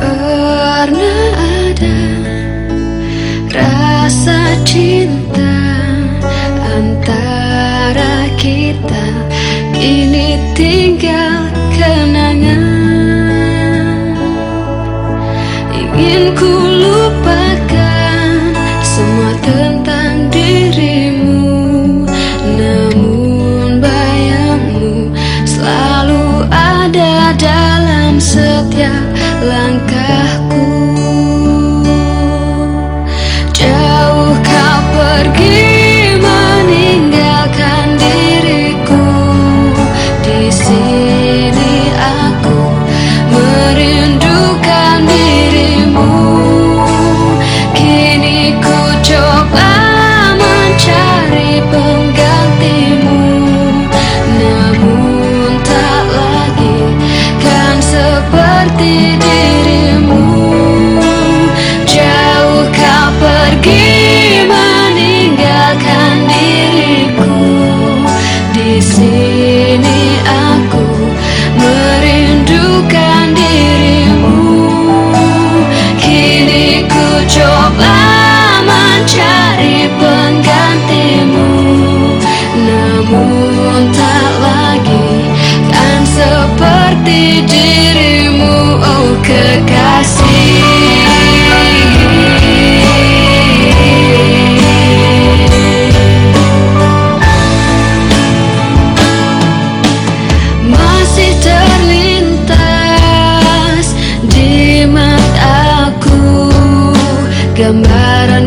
pernah ada rasa cinta antara kita? Ini tinggal dalam setiap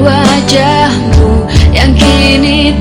wajahmu yang kini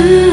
love.